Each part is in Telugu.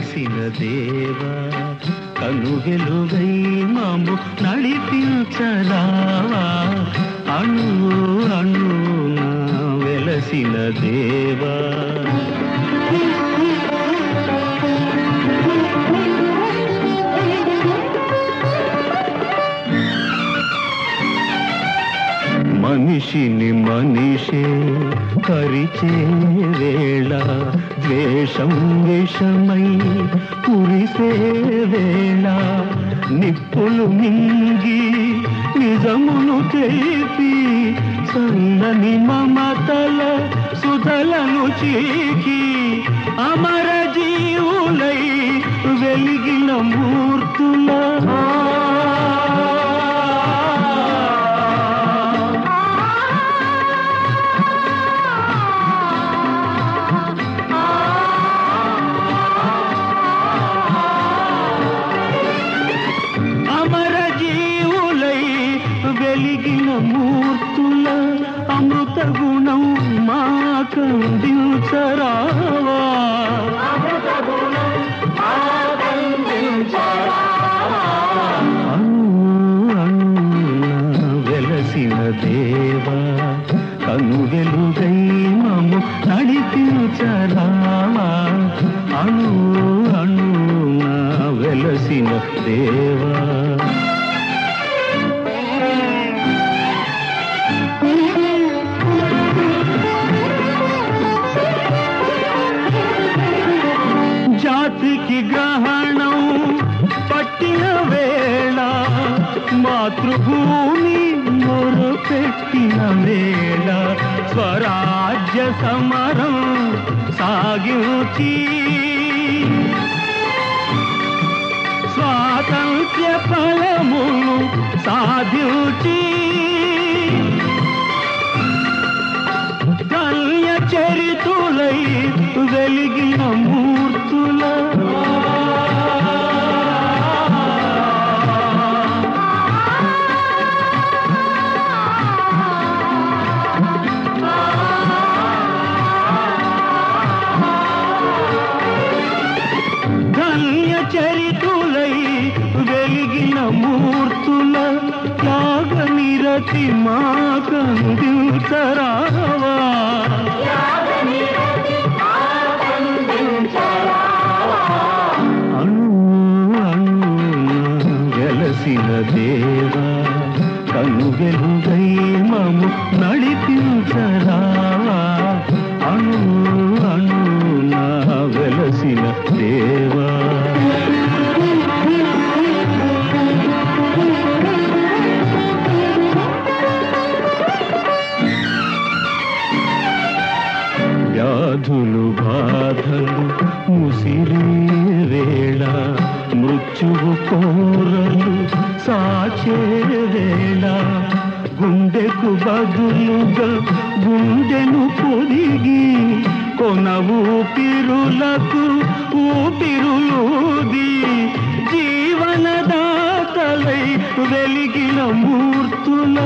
వెలసిన దేవా కనుగెలుగై మాము నడిపించరావా? అణు అణు వెలసిన దేవా. మనిషిని మనిషే పరిచే వేళ ద్వేషం విషమై కురిసే వేళ నిప్పులు మింగి నిజమును చేసి సన్నని మమతల సుధలను చీకి మా కందించరావా వెలసిన దేవా కను వెలుగై మము నడిపించరావా అణు అణు వెలసిన దేవా గ్రహణం పట్టిన వేళ మాతృభూమి మొరుపెట్టిన వేళ స్వరాజ్య సమరం సాగించి స్వాతంత్ర్య ఫలమును సాధించి వెలిగిన మూర్తుల. చరితులై వెలిగిన మూర్తుల త్యాగ నిరతి మా కందించరావా దేవా కను వెలుగై మము నడిపించరావా అణు అణున వెలసిన దేవా వ్యాధులు బాధలు ముసిరే వేళ మృత్యువు కోరలు సాచే వేళ. గుండెకు బదులుగా గుండెను పొదిగి కొన ఊపిరులకు ఊపిరులుది. జీవనదాతలై వెలిగిన మూర్తుల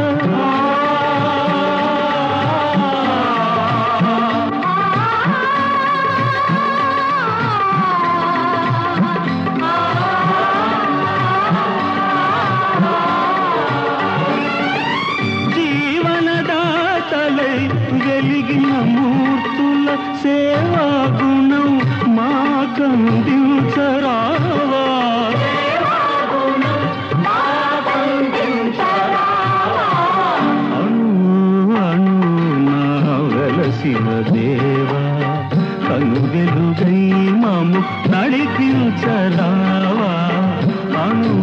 వెలిగిన మూర్తుల సేవా గుణం మా కందించరావా అణు అణున దేవా కను వెలుగై మాము నడిపించరావా. అను